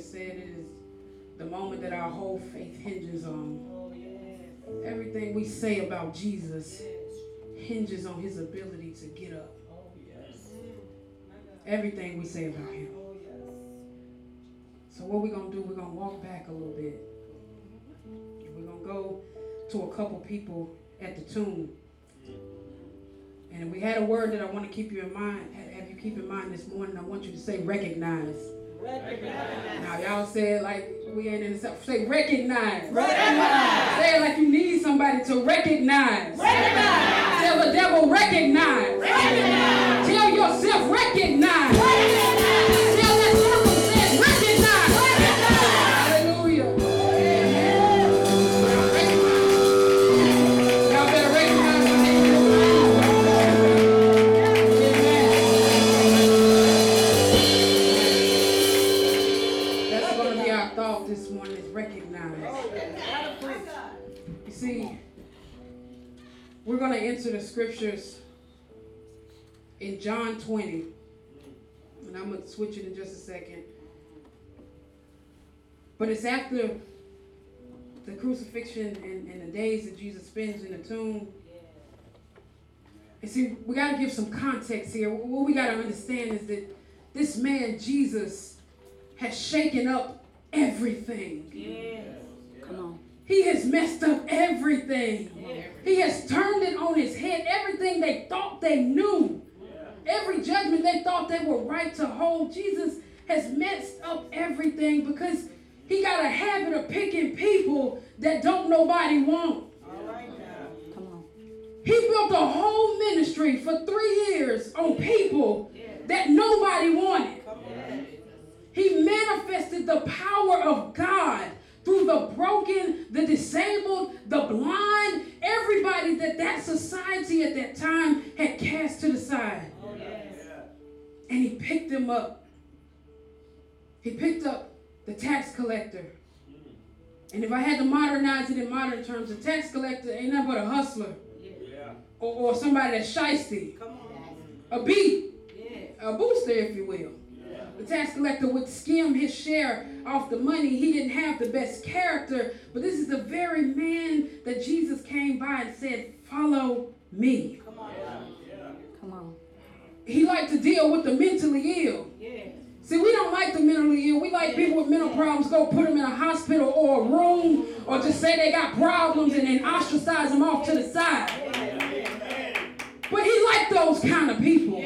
Said, it is the moment that our whole faith hinges on. Everything we say about Jesus hinges on his ability to get up. Everything we say about him. So what we're gonna do, we're gonna walk back a little bit. We're gonna go to a couple people at the tomb. And we had a word that I want to keep you in mind, have you keep in mind this morning. I want you to say recognize. Recognize. Now y'all say it like we ain't in the south. Say recognize. Recognize. Say it like you need somebody to recognize. Recognize. Tell the devil recognize. Recognize. Tell yourself recognize. Recognize. Into oh, the scriptures in John 20. And I'm going to switch it in just a second. But it's after the crucifixion and, and the days that Jesus spends in the tomb. And see, we got to give some context here. What we got to understand is that this man, Jesus, has shaken up everything. Yes. Come on. He has messed up everything. He has turned it on his head. Everything they thought they knew, every judgment they thought they were right to hold, Jesus has messed up everything because he got a habit of picking people that don't nobody want. Come on. He built a whole ministry for three years on people that nobody wanted. He manifested the power of God through the broken, the disabled, the blind, everybody that that society at that time had cast to the side. Oh, yes. And he picked them up. He picked up the tax collector. Mm. And if I had to modernize it in modern terms, a tax collector ain't nothing but a hustler. Yeah. Or, or somebody that's shisty. A beat. Yeah. A booster, if you will. The tax collector would skim his share off the money. He didn't have the best character, but this is the very man that Jesus came by and said, Follow me. Come on. Yeah. Come on. He liked to deal with the mentally ill. Yeah. See, we don't like the mentally ill. We like people with mental problems go put them in a hospital or a room or just say they got problems and then ostracize them off to the side. But he liked those kind of people.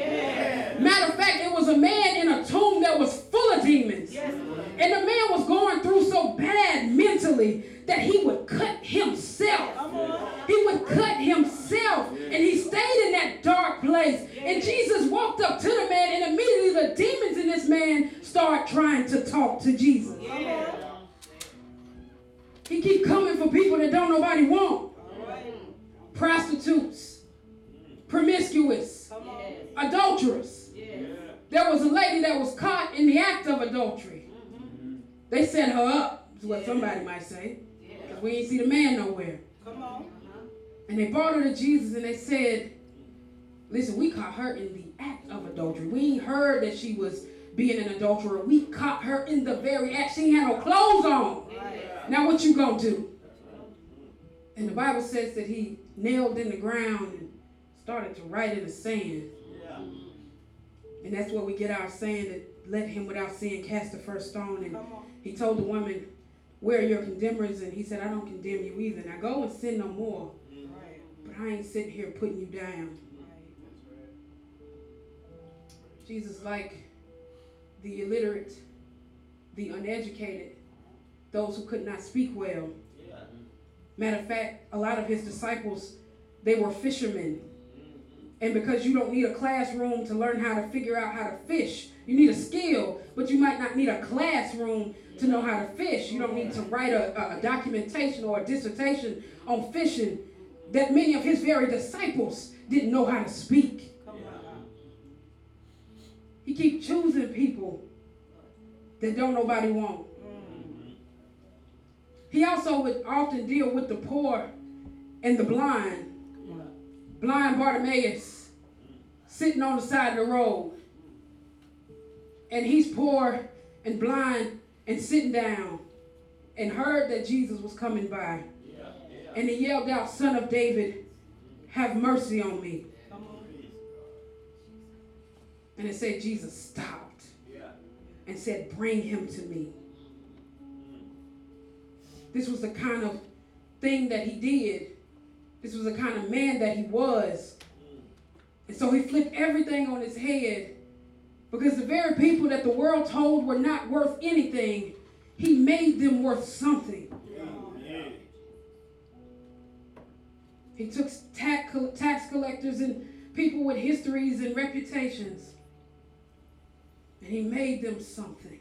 Matter of fact, it was a man in a tomb that was full of demons. And the man was going through so bad mentally that he would cut himself. Say. Because we ain't see the man nowhere. Come on. Uh-huh. And they brought her to Jesus and they said, Listen, we caught her in the act of adultery. We ain't heard that she was being an adulterer. We caught her in the very act. She had no clothes on. Right. Now what you gonna do? And the Bible says that he nailed in the ground and started to write in the sand. Yeah. And that's where we get our saying that let him without sin cast the first stone. And he told the woman, Where are your condemners? And he said, I don't condemn you either. Now go and sin no more. Right. But I ain't sitting here putting you down. Right. Jesus, like the illiterate, the uneducated, those who could not speak well. Yeah. Matter of fact, a lot of his disciples, they were fishermen. And because you don't need a classroom to learn how to figure out how to fish, you need a skill, but you might not need a classroom to know how to fish. You don't need to write a, a documentation or a dissertation on fishing that many of his very disciples didn't know how to speak. He keep choosing people that don't nobody want. He also would often deal with the poor and the blind. Blind Bartimaeus sitting on the side of the road. And he's poor and blind, and sitting down and heard that Jesus was coming by. And he yelled out, Son of David, have mercy on me. And it said Jesus stopped and said, Bring him to me. This was the kind of thing that he did. This was the kind of man that he was. And so he flipped everything on his head. Because the very people that the world told were not worth anything, he made them worth something. He took tax collectors and people with histories and reputations, and he made them something.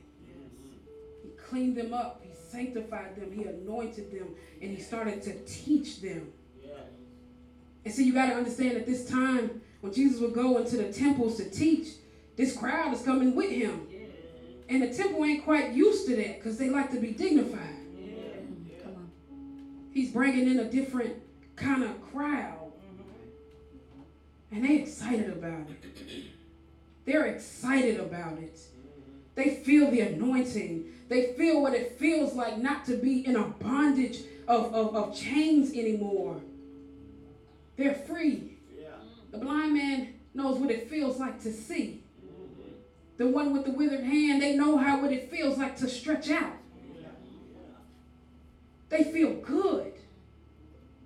He cleaned them up, he sanctified them, he anointed them, and he started to teach them. And so you got to understand at this time, when Jesus would go into the temples to teach, this crowd is coming with him. And the temple ain't quite used to that because they like to be dignified. He's bringing in a different kind of crowd. Mm-hmm. And they excited about it. They're excited about it. They feel the anointing. They feel what it feels like not to be in a bondage of, of, of chains anymore. They're free. The blind man knows what it feels like to see. The one with the withered hand, they know how what it feels like to stretch out. They feel good.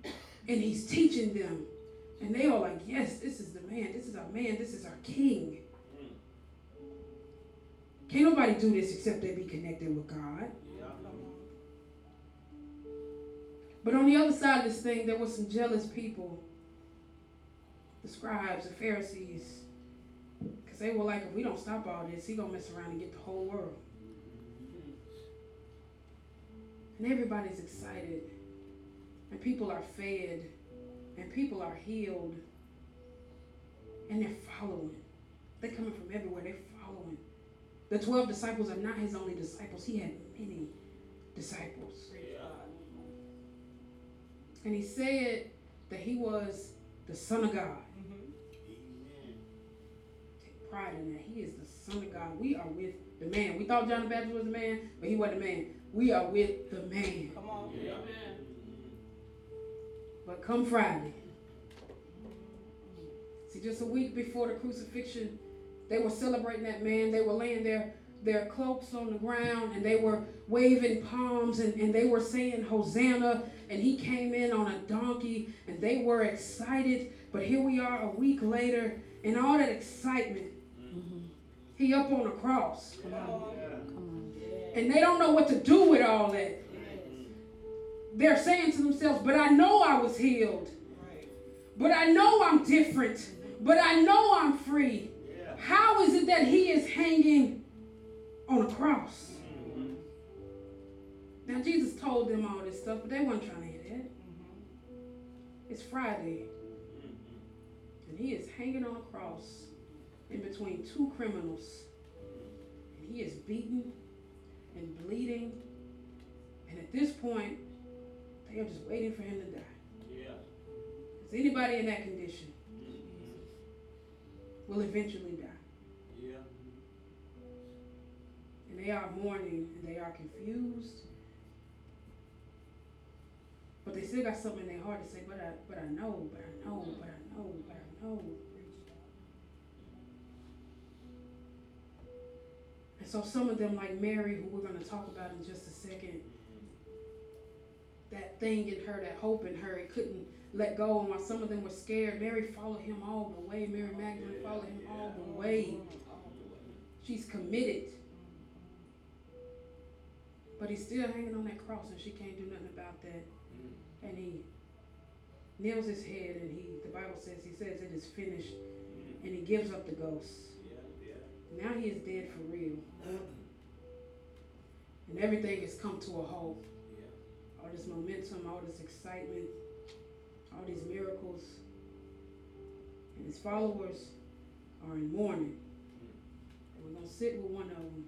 And he's teaching them. And they all like, yes, this is the man. This is our man. This is our king. Can't nobody do this except they be connected with God. But on the other side of this thing, there were some jealous people the scribes, the Pharisees, because they were like, if we don't stop all this, he gonna mess around and get the whole world. And everybody's excited. And people are fed. And people are healed. And they're following. They're coming from everywhere. They're following. The 12 disciples are not his only disciples. He had many disciples. And he said that he was the Son of God pride in that. He is the Son of God. We are with the man. We thought John the Baptist was the man, but he wasn't the man. We are with the man. Come on. Yeah. But come Friday. See, just a week before the crucifixion, they were celebrating that man. They were laying their, their cloaks on the ground and they were waving palms and, and they were saying Hosanna. And he came in on a donkey and they were excited. But here we are a week later, and all that excitement he up on the cross. Come on. Come on. And they don't know what to do with all that. They're saying to themselves, but I know I was healed. But I know I'm different. But I know I'm free. How is it that he is hanging on a cross? Now, Jesus told them all this stuff, but they weren't trying to hear that. It's Friday. And he is hanging on a cross in between two criminals. And he is beaten and bleeding. And at this point, they are just waiting for him to die. Yeah. Is anybody in that condition mm-hmm. will eventually die. Yeah. And they are mourning and they are confused. But they still got something in their heart to say, but I but I know, but I know, but I know, but I know. And so some of them, like Mary, who we're going to talk about in just a second, that thing in her, that hope in her, it couldn't let go. And while some of them were scared, Mary followed him all the way. Mary Magdalene followed him all the way. She's committed. But he's still hanging on that cross, and she can't do nothing about that. Mm. And he kneels his head, and he, the Bible says, he says it is finished, mm. and he gives up the ghost. Now he is dead for real. And everything has come to a halt. All this momentum, all this excitement, all these miracles. And his followers are in mourning. And we're going to sit with one of them.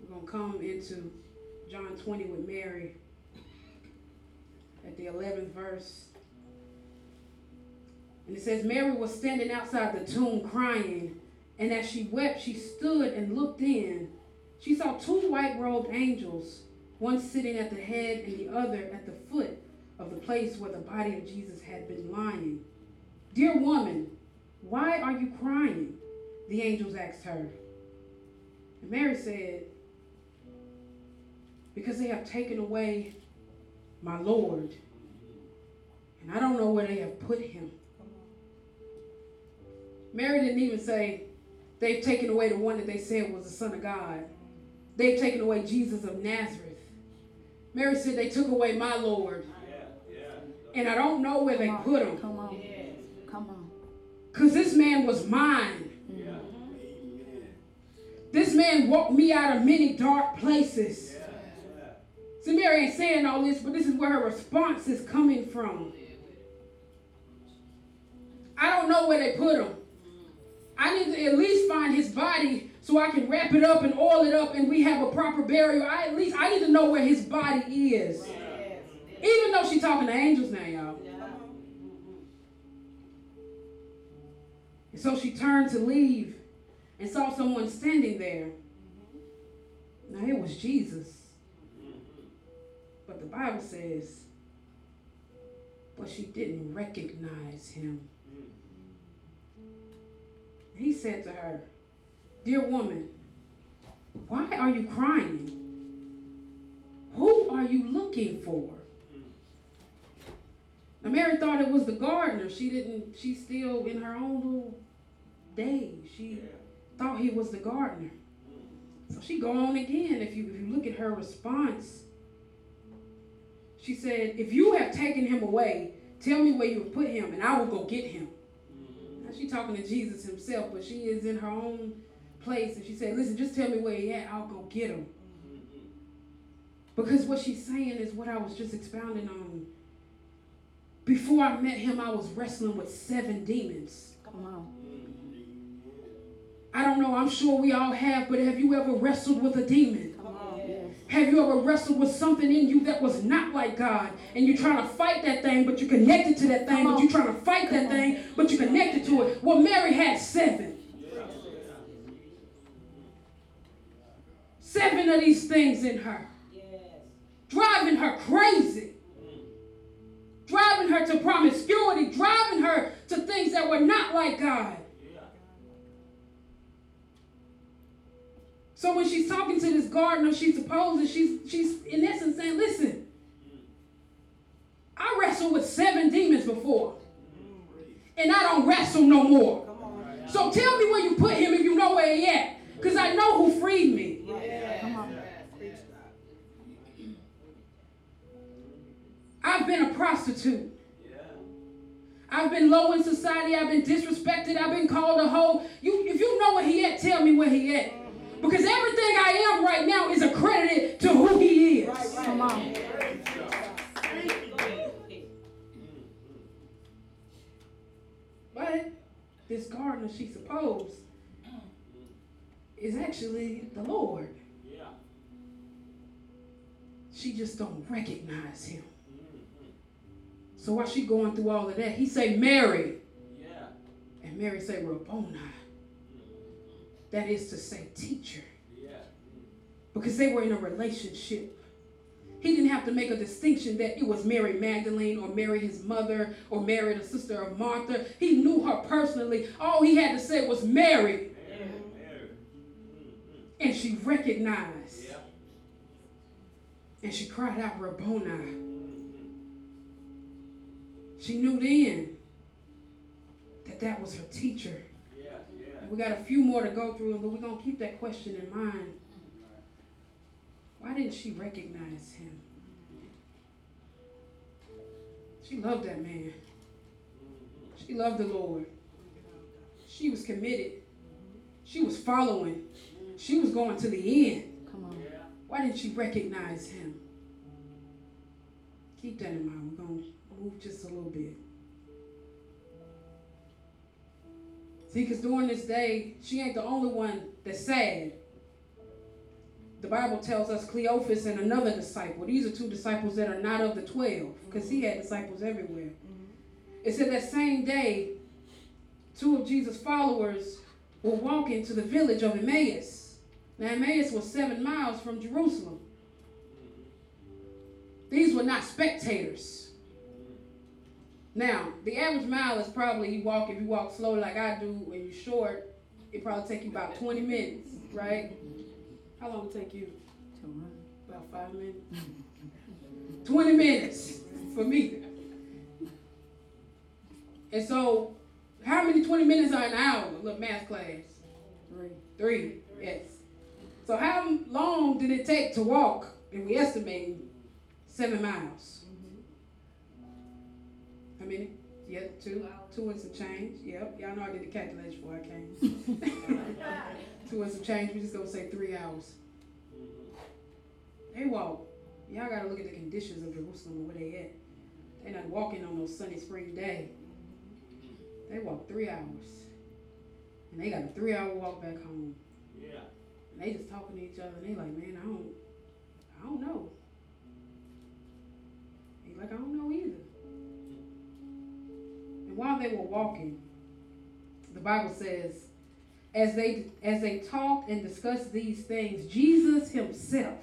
We're going to come into John 20 with Mary at the 11th verse. And it says, Mary was standing outside the tomb crying. And as she wept, she stood and looked in. she saw two white robed angels, one sitting at the head and the other at the foot of the place where the body of Jesus had been lying. Dear woman, why are you crying? The angels asked her. And Mary said, Because they have taken away my Lord, and I don't know where they have put him. Mary didn't even say, They've taken away the one that they said was the Son of God. They've taken away Jesus of Nazareth. Mary said, They took away my Lord. And I don't know where Come they on. put him. Come on. Come on. Because this man was mine. This man walked me out of many dark places. See, Mary ain't saying all this, but this is where her response is coming from. I don't know where they put him. I need to at least find his body so I can wrap it up and oil it up and we have a proper burial. I at least I need to know where his body is. Even though she's talking to angels now, y'all. And so she turned to leave and saw someone standing there. Now it was Jesus. But the Bible says, but she didn't recognize him. He said to her, Dear woman, why are you crying? Who are you looking for? Now Mary thought it was the gardener. She didn't, she's still in her own little day. She thought he was the gardener. So she go on again. If you if you look at her response, she said, If you have taken him away, tell me where you have put him, and I will go get him. Now she talking to Jesus himself, but she is in her own place, and she said, Listen, just tell me where he at, I'll go get him. Mm-hmm. Because what she's saying is what I was just expounding on. Before I met him, I was wrestling with seven demons. Come on. Mm-hmm. I don't know, I'm sure we all have, but have you ever wrestled with a demon? Have you ever wrestled with something in you that was not like God? And you're trying to fight that thing, but you're connected to that thing, but you're trying to fight that thing, but you're connected to it. Well, Mary had seven. Seven of these things in her. Driving her crazy. Driving her to promiscuity. Driving her to things that were not like God. So when she's talking to this gardener, she supposes she's she's in essence saying, listen, I wrestled with seven demons before. And I don't wrestle no more. So tell me where you put him if you know where he at. Because I know who freed me. I've been a prostitute. I've been low in society. I've been disrespected. I've been called a hoe. You, if you know where he at, tell me where he at. Because everything I am right now is accredited to who he is. Come on. But this gardener, she supposed, is actually the Lord. She just don't recognize him. So while she going through all of that, he say Mary, Yeah. and Mary say Rabboni. That is to say teacher. Because they were in a relationship. He didn't have to make a distinction that it was Mary Magdalene or Mary his mother or Mary the sister of Martha. He knew her personally. All he had to say was Mary. Mm-hmm. And she recognized. And she cried out Rabboni. She knew then that that was her teacher. We got a few more to go through, but we're going to keep that question in mind. Why didn't she recognize him? She loved that man. She loved the Lord. She was committed. She was following. She was going to the end. Come on. Why didn't she recognize him? Keep that in mind. We're going to move just a little bit. See, because during this day, she ain't the only one that's sad. The Bible tells us Cleophas and another disciple. These are two disciples that are not of the twelve, because he had disciples everywhere. Mm-hmm. It said that same day, two of Jesus' followers were walking to the village of Emmaus. Now, Emmaus was seven miles from Jerusalem. These were not spectators. Now, the average mile is probably you walk, if you walk slow like I do and you're short, it probably take you about 20 minutes, right? How long it take you? About five minutes. 20 minutes for me. And so, how many 20 minutes are an hour? A little math class. Three. Three, yes. So how long did it take to walk? And we estimate seven miles. How many? Yep, two, two and some change. Yep, y'all know I did the calculation before I came. two and some change. We just gonna say three hours. They walk. Y'all gotta look at the conditions of Jerusalem and where they at. They not walking on those sunny spring day. They walk three hours, and they got a three-hour walk back home. Yeah. And they just talking to each other, and they like, man, I don't, I don't know. He's like, I don't know either. And while they were walking, the Bible says, as they as they talked and discussed these things, Jesus himself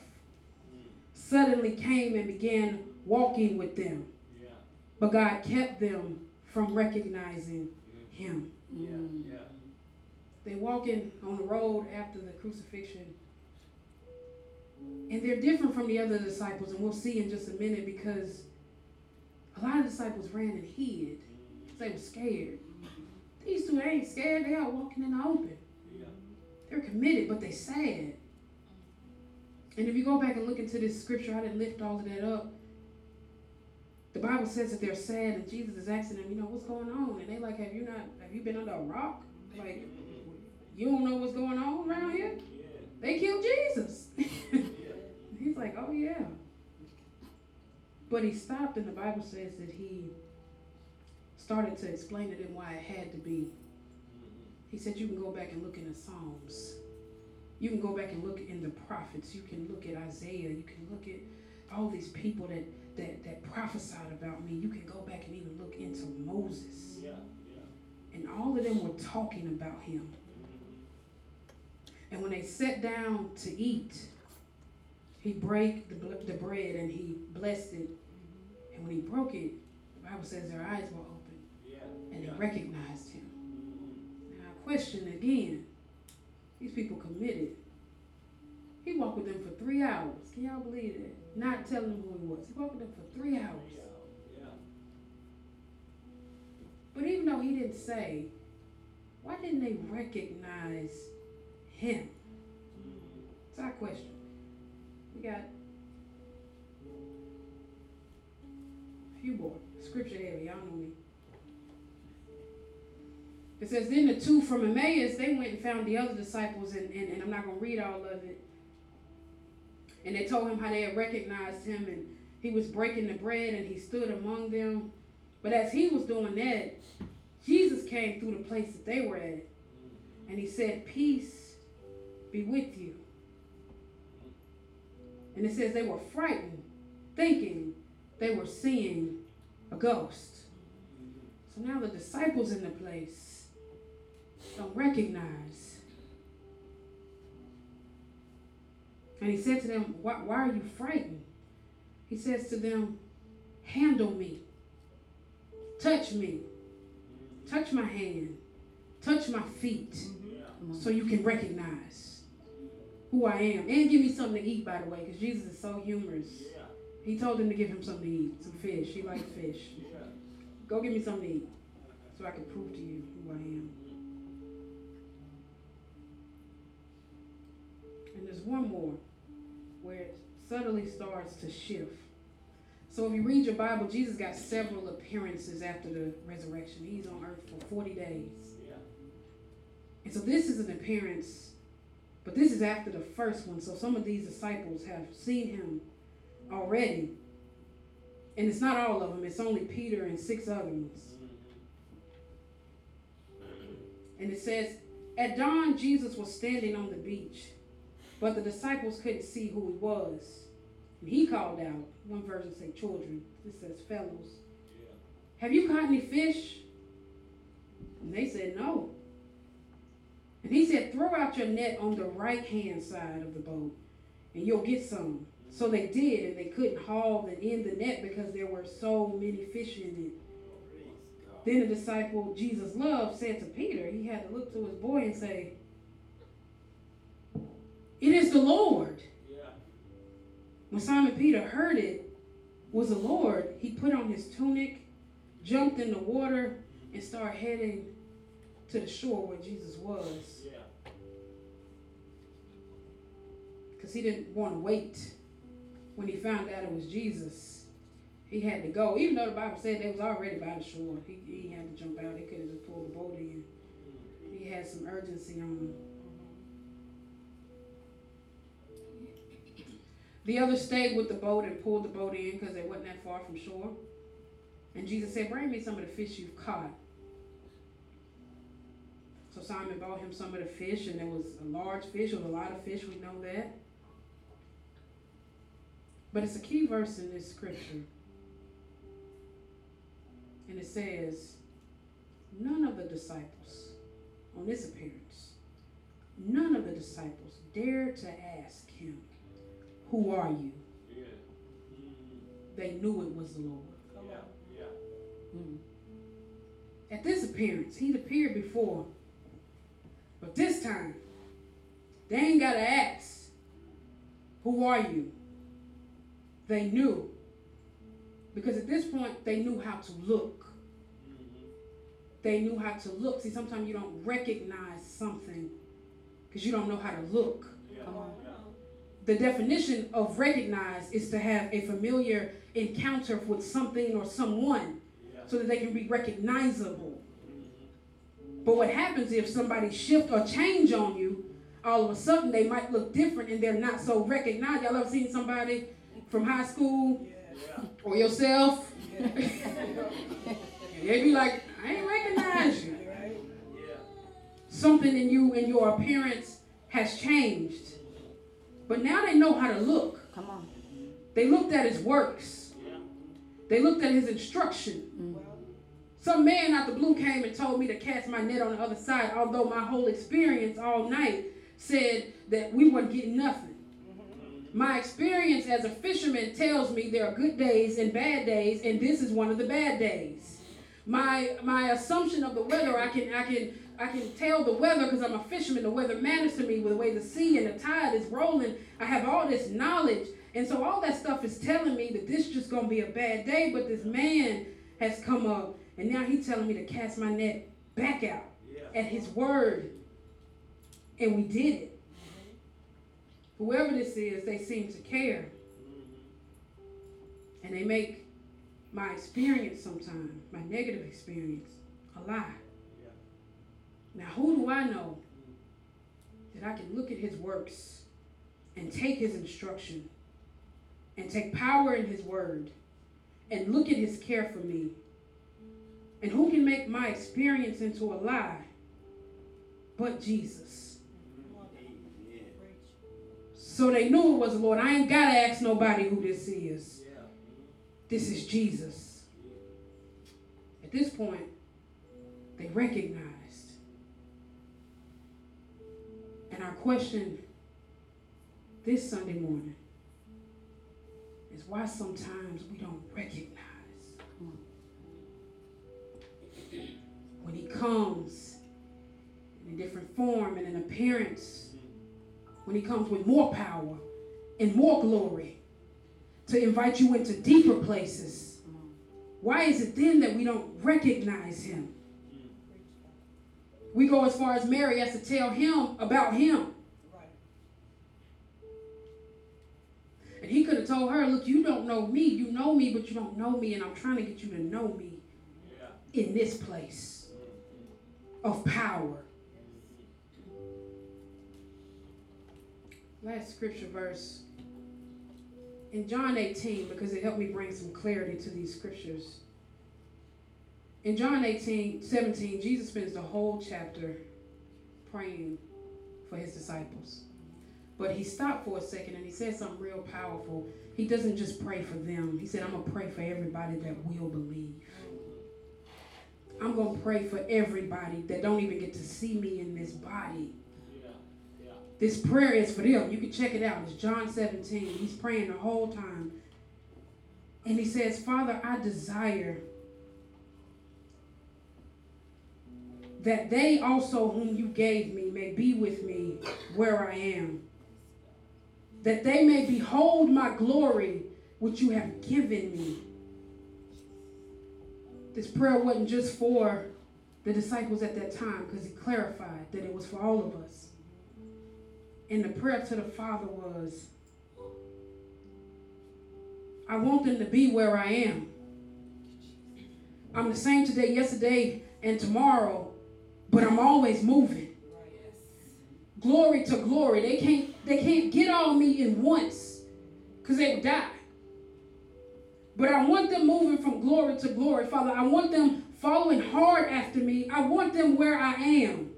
suddenly came and began walking with them. Yeah. But God kept them from recognizing him. Yeah. Yeah. They walking on the road after the crucifixion. And they're different from the other disciples, and we'll see in just a minute because a lot of disciples ran and hid. They were scared. These two ain't scared, they are walking in the open. Yeah. They're committed, but they sad. And if you go back and look into this scripture, I didn't lift all of that up. The Bible says that they're sad, and Jesus is asking them, you know, what's going on? And they like, have you not, have you been under a rock? Like, you don't know what's going on around here? Yeah. They killed Jesus. He's like, oh yeah. But he stopped, and the Bible says that he started to explain to them why it had to be. He said, you can go back and look in the Psalms. You can go back and look in the prophets. You can look at Isaiah. You can look at all these people that, that, that prophesied about me. You can go back and even look into Moses. Yeah. And all of them were talking about him. And when they sat down to eat, he broke the, the bread and he blessed it. And when he broke it, the Bible says their eyes were open Yeah. And they recognized him. Now, I question again these people committed. He walked with them for three hours. Can y'all believe that? Not telling them who he was. He walked with them for three hours. Yeah. But even though he didn't say, why didn't they recognize him? It's our question. We got a few more. Scripture heavy, y'all know me. It says, Then the two from Emmaus, they went and found the other disciples, and, and, and I'm not going to read all of it. And they told him how they had recognized him, and he was breaking the bread, and he stood among them. But as he was doing that, Jesus came through the place that they were at, and he said, Peace be with you. And it says they were frightened, thinking they were seeing a ghost. So now the disciples in the place don't recognize. And he said to them, Why, why are you frightened? He says to them, Handle me, touch me, touch my hand, touch my feet, Yeah. so you can recognize who I am. And give me something to eat, by the way, because Jesus is so humorous. Yeah. He told them to give him something to eat, some fish. He likes fish. Yeah. Go give me something to eat so I can prove to you who I am. And there's one more where it subtly starts to shift. So if you read your Bible, Jesus got several appearances after the resurrection. He's on earth for 40 days. Yeah. And so this is an appearance, but this is after the first one. So some of these disciples have seen him already. And it's not all of them, it's only Peter and six other ones. Mm-hmm. And it says, At dawn, Jesus was standing on the beach, but the disciples couldn't see who he was. And he called out, one version say children, this says fellows, Yeah. Have you caught any fish? And they said, No. And he said, Throw out your net on the right hand side of the boat, and you'll get some. So they did, and they couldn't haul and in the net because there were so many fish in it. Oh, then the disciple Jesus loved said to Peter, he had to look to his boy and say, It is the Lord. When Simon Peter heard it was the Lord, he put on his tunic, jumped in the water, and started heading to the shore where Jesus was. Because he didn't want to wait when he found out it was Jesus. He had to go. Even though the Bible said they was already by the shore. He, he had to jump out. He could have just pulled the boat in. Mm. He had some urgency on him. The others stayed with the boat and pulled the boat in because they wasn't that far from shore. And Jesus said, Bring me some of the fish you've caught. So Simon brought him some of the fish, and there was a large fish, there was a lot of fish, we know that. But it's a key verse in this scripture. And it says, None of the disciples on this appearance, none of the disciples dared to ask him, Who are you? They knew it was the Lord. Mm. At this appearance, he'd appeared before. But this time, they ain't got to ask, Who are you? They knew. Because at this point, they knew how to look. They knew how to look. See, sometimes you don't recognize something because you don't know how to look. Come on. The definition of recognize is to have a familiar encounter with something or someone so that they can be recognizable. But what happens if somebody shift or change on you, all of a sudden they might look different and they're not so recognized. Y'all ever seen somebody from high school or yourself? They'd be like, I ain't recognize you. Something in you and your appearance has changed. But now they know how to look. Come on. They looked at his works. They looked at his instruction. Some man out the blue came and told me to cast my net on the other side, although my whole experience all night said that we weren't getting nothing. My experience as a fisherman tells me there are good days and bad days, and this is one of the bad days. My my assumption of the weather, I can I can I can tell the weather because I'm a fisherman. The weather matters to me with the way the sea and the tide is rolling. I have all this knowledge, and so all that stuff is telling me that this just gonna be a bad day. But this man has come up, and now he's telling me to cast my net back out at his word, and we did it. Whoever this is, they seem to care. Mm-hmm. And they make my experience sometimes, my negative experience, a lie. Now, who do I know that I can look at his works and take his instruction and take power in his word and look at his care for me? And who can make my experience into a lie but Jesus? So they knew it was the Lord. I ain't got to ask nobody who this is. This is Jesus. At this point, they recognized. And our question this Sunday morning is why sometimes we don't recognize when he comes in a different form and an appearance when he comes with more power and more glory to invite you into deeper places. Why is it then that we don't recognize him? We go as far as Mary has to tell him about him. And he could have told her, Look, you don't know me. You know me, but you don't know me, and I'm trying to get you to know me in this place of power. last scripture verse in John 18 because it helped me bring some clarity to these scriptures. In John 18, 17, Jesus spends the whole chapter praying for his disciples. But he stopped for a second and he said something real powerful. He doesn't just pray for them. He said, I'm going to pray for everybody that will believe. I'm going to pray for everybody that don't even get to see me in this body. This prayer is for them. You can check it out. It's John 17. He's praying the whole time. And he says, Father, I desire that they also, whom you gave me, may be with me where I am, that they may behold my glory which you have given me. This prayer wasn't just for the disciples at that time because he clarified that it was for all of us. And the prayer to the Father was, I want them to be where I am. I'm the same today, yesterday, and tomorrow, but I'm always moving. Glory to glory. They can't they can't get on me in once because they would die. But I want them moving from glory to glory, Father. I want them following hard after me. I want them where I am.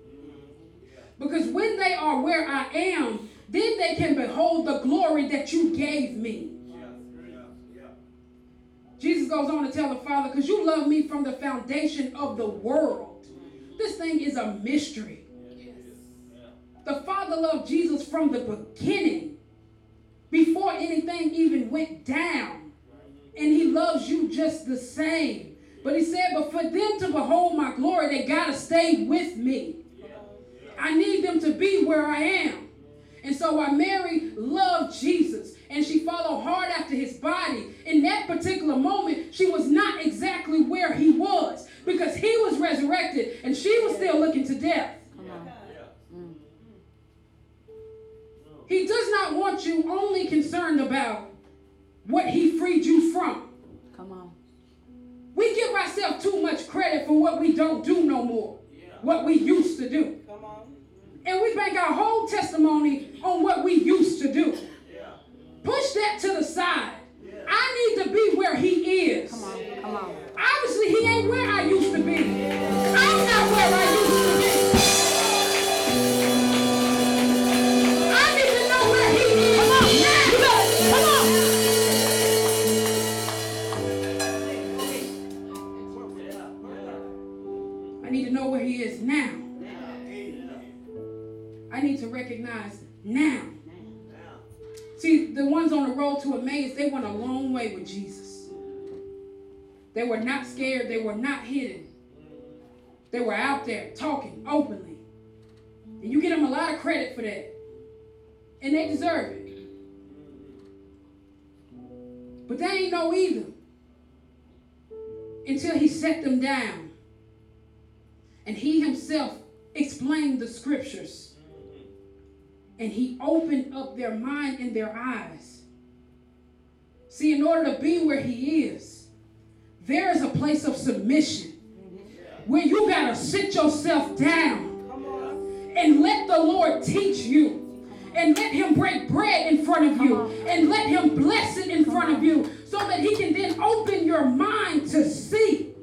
Because when they are where I am, then they can behold the glory that you gave me. Jesus goes on to tell the Father, because you love me from the foundation of the world. This thing is a mystery. The Father loved Jesus from the beginning, before anything even went down. And He loves you just the same. But He said, but for them to behold my glory, they got to stay with me. I need them to be where I am. And so while Mary loved Jesus and she followed hard after his body, in that particular moment, she was not exactly where he was he was resurrected and she was still looking to death. He does not want you only concerned about what he freed you from. Come on. We give ourselves too much credit for what we don't do no more, what we used to do. And we bank our whole testimony on what we used to do. Push that to the side. I need to be where he is. Come on. Come on. Obviously, he ain't where I used to be. I'm not where I used to be. I need to know where he is. Come on. Now. Come on. I need to know where he is now. I need to recognize now. See, the ones on the road to Emmaus, they went a long way with Jesus. They were not scared, they were not hidden. They were out there talking openly. And you get them a lot of credit for that. And they deserve it. But they ain't know either until he set them down. And he himself explained the scriptures. And he opened up their mind and their eyes. See, in order to be where he is, there is a place of submission where you got to sit yourself down and let the Lord teach you. And let him break bread in front of you. And let him bless it in front of you. So that he can then open your mind to see.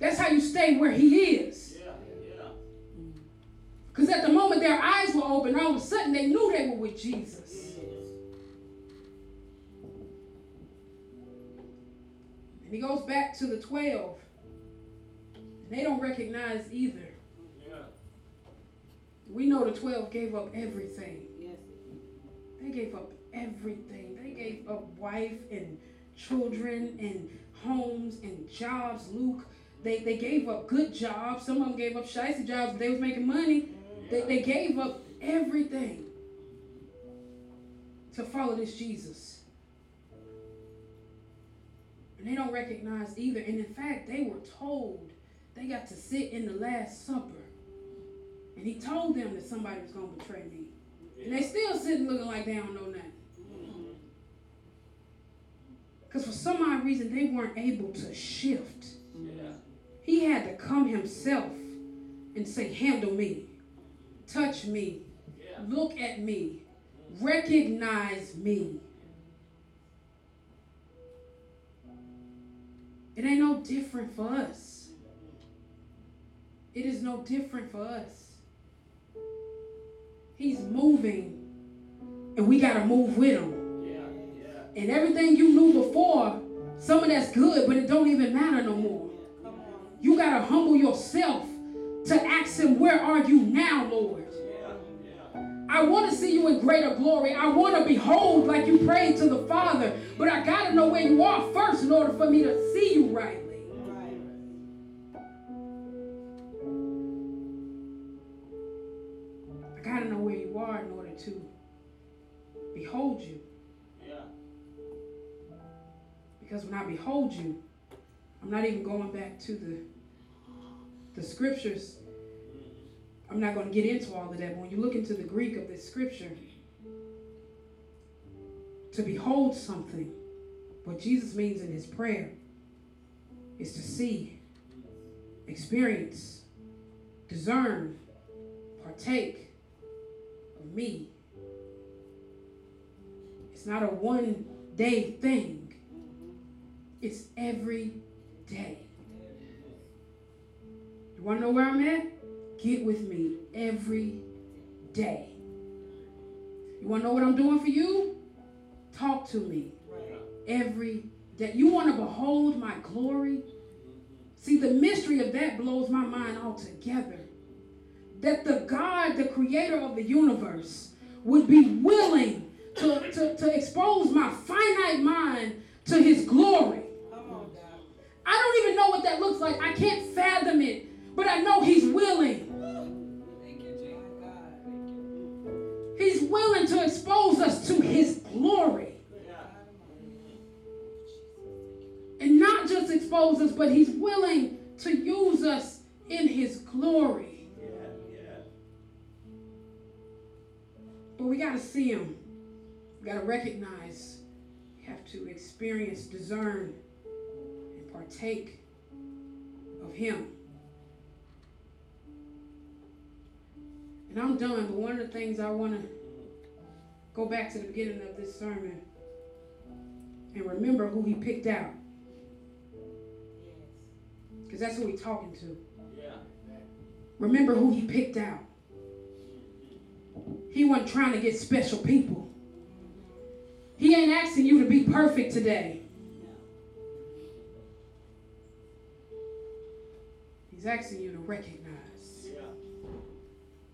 That's how you stay where he is. Because at the moment their eyes were open, all of a sudden they knew they were with Jesus. And he goes back to the 12. And they don't recognize either. We know the 12 gave up everything. They gave up everything. They gave up wife and children and homes and jobs. Luke, they, they gave up good jobs. Some of them gave up shicey jobs, they was making money. They, they gave up everything to follow this Jesus. And they don't recognize either. And in fact, they were told they got to sit in the Last Supper. And he told them that somebody was going to betray me. And they still sitting looking like they don't know nothing. Because for some odd reason, they weren't able to shift. He had to come himself and say, Handle me, touch me, look at me, recognize me. It ain't no different for us. It is no different for us. He's moving, and we got to move with him. And everything you knew before, Some of that's good, but it don't even matter no more. You got to humble yourself to ask him, where are you now, Lord? I want to see you in greater glory. I want to behold like you prayed to the Father, but I got to know where you are first in order for me to see you rightly. I got to know where you are in order to behold you. Because when I behold you, I'm not even going back to the the scriptures. I'm not going to get into all of that. But when you look into the Greek of this scripture, to behold something, what Jesus means in his prayer is to see, experience, discern, partake of me. It's not a one day thing. It's every day. You want to know where I'm at? Get with me every day. You want to know what I'm doing for you? Talk to me every day. You want to behold my glory? See, the mystery of that blows my mind altogether. That the God, the creator of the universe, would be willing to, to, to expose my finite mind to his glory. I don't even know what that looks like. I can't fathom it, but I know He's willing. Willing to expose us to His glory. And not just expose us, but He's willing to use us in His glory. But we got to see Him. We got to recognize. We have to experience, discern and partake of Him. And I'm done, but one of the things I want to go back to the beginning of this sermon and remember who He picked out. Because that's who He's talking to. Remember who He picked out. He wasn't trying to get special people. He ain't asking you to be perfect today. He's asking you to recognize yeah.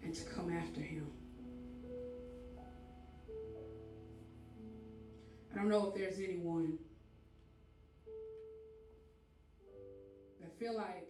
and to come after him. I don't know if there's anyone that feel like